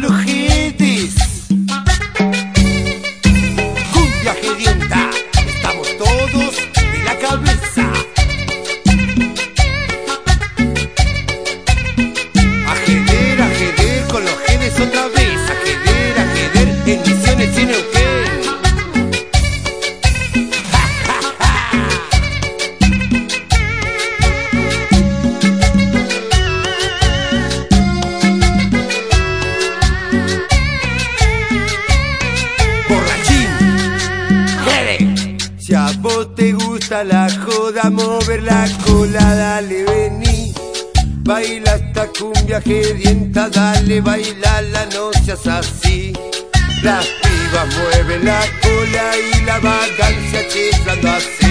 jetes. Cumbia gedienta, Si a vos te gusta la joda, mover la cola, dale, vení. Baila esta cumbia gedienta, dale, bailala, no seas así. Las pibas mueven la cola y la vacancia chiflando así.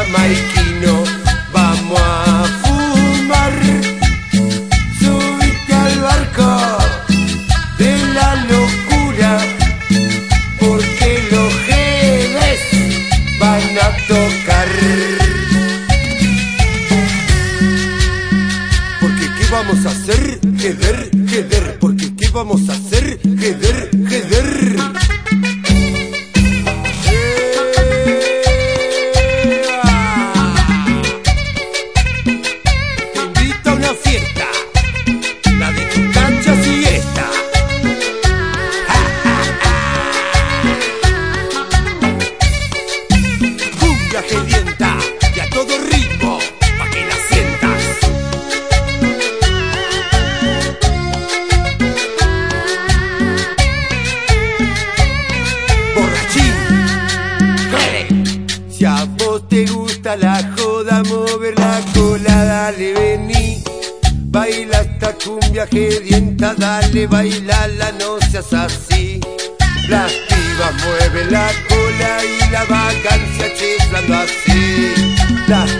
Jamaiquino vamos a fumar. Subite al barco de la locura, porque los genes van a tocar. Porque qué vamos a hacer, jeder, jeder, porque qué vamos a hacer, te gusta la joda, mover la cola, dale, vení. Baila esta cumbia gedienta, dale, bailala, no seas así. Las pibas mueven la cola y la vacancia chiflando así. Las